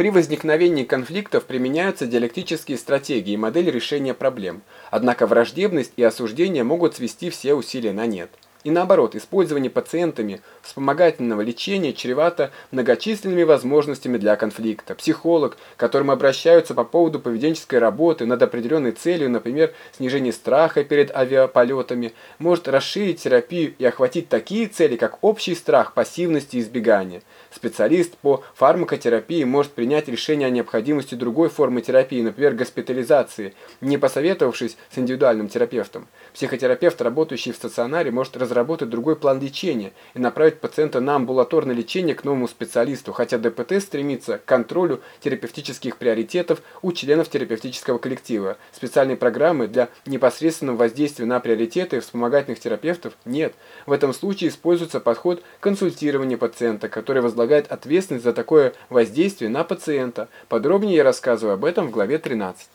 При возникновении конфликтов применяются диалектические стратегии и модель решения проблем. Однако враждебность и осуждение могут свести все усилия на нет. И наоборот, использование пациентами вспомогательного лечения чревато многочисленными возможностями для конфликта. Психолог, к которому обращаются по поводу поведенческой работы над определенной целью, например, снижение страха перед авиаполетами, может расширить терапию и охватить такие цели, как общий страх, пассивность и избегание. Специалист по фармакотерапии может принять решение о необходимости другой формы терапии, например, госпитализации, не посоветовавшись с индивидуальным терапевтом. Психотерапевт, работающий в стационаре, может разработать другой план лечения и направить пациента на амбулаторное лечение к новому специалисту, хотя ДПТ стремится к контролю терапевтических приоритетов у членов терапевтического коллектива. Специальной программы для непосредственного воздействия на приоритеты вспомогательных терапевтов нет. В этом случае используется подход консультирования пациента, который возлагает ответственность за такое воздействие на пациента. Подробнее я рассказываю об этом в главе 13.